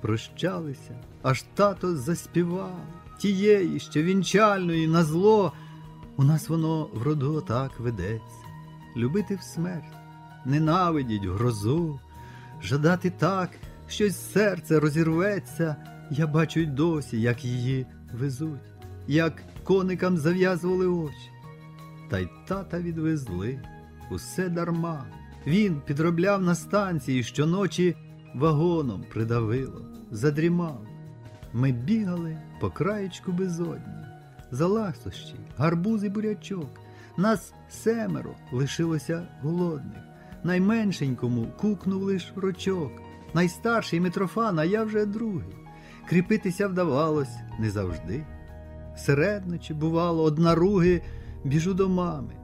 прощалися, аж тато заспівав тієї, що вінчальної на зло. У нас воно в роду так ведеться, любити в смерть, ненавидіть грозу, жадати так, щось серце розірветься. Я бачу й досі, як її везуть, як коникам зав'язували очі. Та й тата відвезли усе дарма. Він підробляв на станції щоночі вагоном придавило, задрімав. Ми бігали по краєчку безодні, за ласощі, гарбуз і бурячок. Нас семеро лишилося голодних. Найменшенькому кукнув лиш рочок. Найстарший Митрофан, а я вже другий. Кріпитися вдавалось не завжди. Середночі, бувало, однаруги, біжу до мами,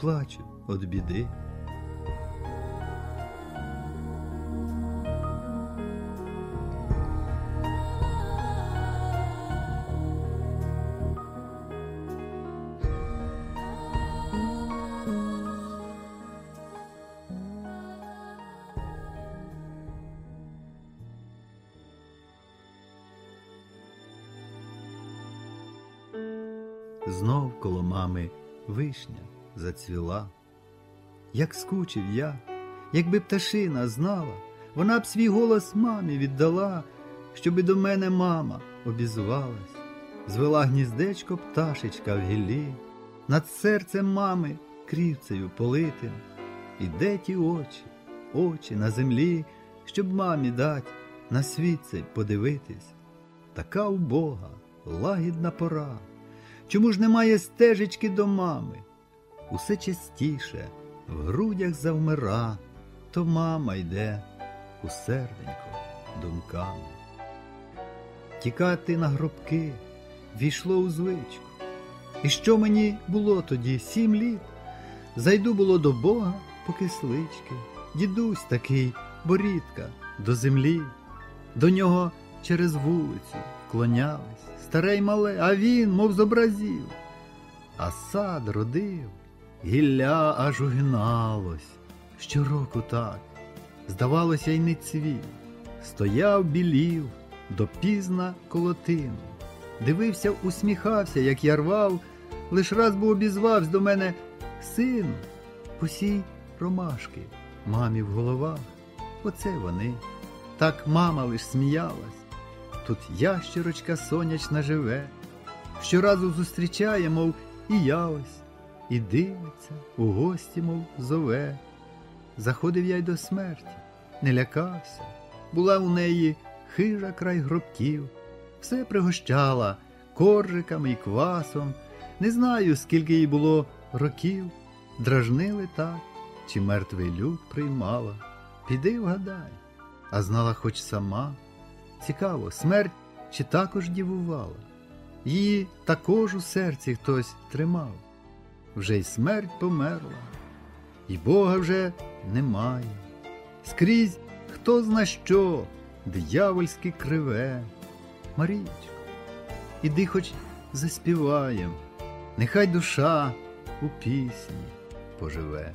плачу від біди. Знов коло мами вишня зацвіла. Як скучив я, якби пташина знала, вона б свій голос мамі віддала, щоби до мене мама обізвалась, звела гніздечко пташечка в гіллі, над серцем мами крівцею политим. І де ті очі, очі на землі, щоб мамі дать на світ цей подивитись. Така убога, лагідна пора. Чому ж немає стежечки до мами? Усе частіше в грудях завмира, то мама йде у серденько думками. Тікати на гробки війшло у звичку. І що мені було тоді сім літ? Зайду було до Бога по кислички, дідусь такий борідка до землі, до нього через вулицю вклонялись, старе й мале, а він, мов зобразів. А сад родив, гілля аж угиналось. Щороку так, здавалося, й не цвів. Стояв білів допізна колотину. Дивився, усміхався, як я рвав, лиш раз був обізвався до мене сину, посій ромашки, мамі в головах. Оце вони. Так мама лиш сміялась. Тут ящерочка сонячна живе, щоразу зустрічає, мов і я ось, і дивиться, у гості, мов зове. Заходив я й до смерті, не лякався, була у неї хижа край гробків, все пригощала коржиками й квасом. Не знаю, скільки їй було років, дражнили так, чи мертвий люд приймала. Піди вгадай, а знала хоч сама. Цікаво, смерть чи також дівувала, її також у серці хтось тримав. Вже й смерть померла, і Бога вже немає. Скрізь хто зна що, диявольське криве. Марічко, іди хоч заспіваєм, нехай душа у пісні поживе.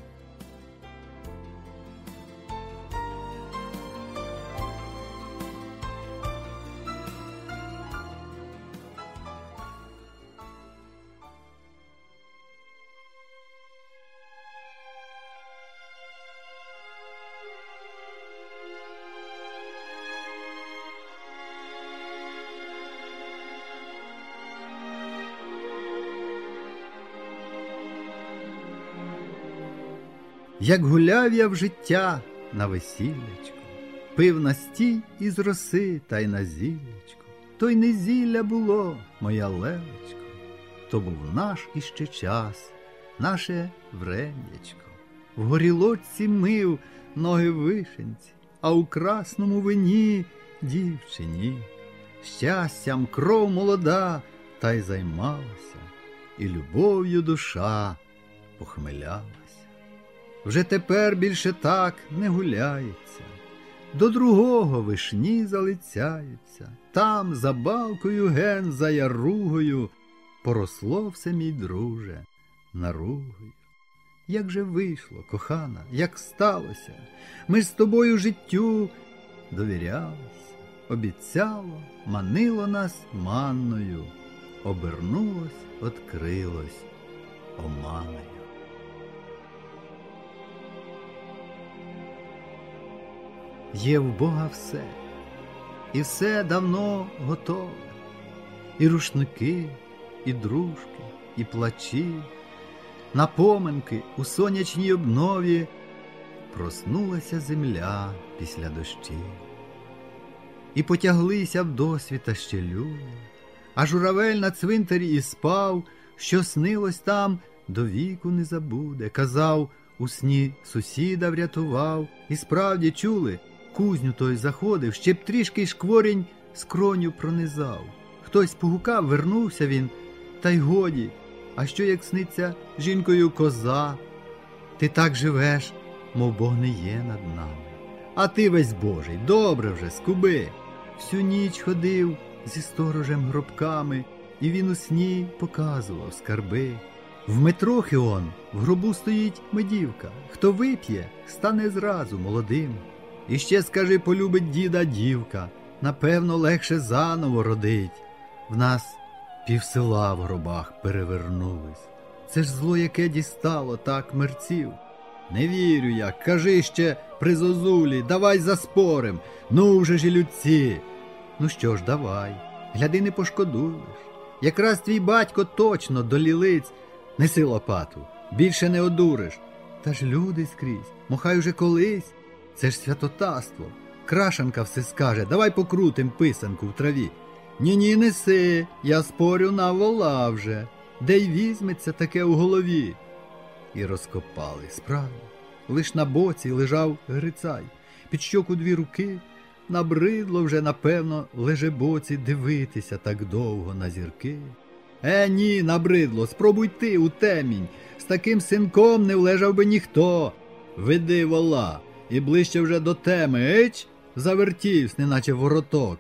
Як гуляв я в життя на весіллячку, пив настій із роси та й на зіллячку, то й не зілля було, моя лелечко, то був наш іще час, наше врем'ячко. В горілочці мив ноги вишенці, а у красному вині дівчині. Щастям кров молода та й займалася, і любов'ю душа похмелялася. Вже тепер більше так не гуляється, до другого вишні залицяються, там за балкою ген за яругою поросло все, мій друже, наругою. Як же вийшло, кохана, як сталося, ми з тобою життю довірялись, обіцяло, манило нас манною, обернулось, открилось оманою. Є в Бога все, і все давно готове, і рушники, і дружки, і плачі, напоминки у сонячній обнові. Проснулася земля після дощів. І потяглися в досвіта ще люди, а журавель на цвинтарі і спав, що снилось там, до віку не забуде. Казав, у сні сусіда врятував, і справді чули, кузню той заходив, ще б трішки шкворінь скроню пронизав. Хтось погукав, вернувся він, та й годі. А що як сниться жінкою коза? Ти так живеш, мов Бог не є над нами. А ти весь Божий, добре вже, скуби. Всю ніч ходив зі сторожем гробками, і він у сні показував скарби. В метрохи он в гробу стоїть медівка. Хто вип'є, стане зразу молодим. І ще скажи, полюбить діда дівка, напевно, легше заново родить. В нас пів села в гробах перевернулись. Це ж зло, яке дістало так мерців. Не вірю я, кажи ще при зозулі, давай заспорим. Ну вже ж людці. Ну що ж, давай, гляди, не пошкодуєш. Якраз твій батько точно до лілиць неси лопату, більше не одуриш. Та ж люди скрізь, мохай уже колись. Це ж святотаство. Крашенка все скаже, давай покрутим писанку в траві. Ні, ні, неси, я спорю на вола вже, де й візьметься таке у голові. І розкопали справді. Лиш на боці лежав грицай, під щоку дві руки. Набридло вже, напевно, леже боці дивитися так довго на зірки. Е, ні, набридло, спробуй ти у темінь. З таким синком не влежав би ніхто. Веди вола, і ближче вже до теми, еч, завертівсь, неначе вороток.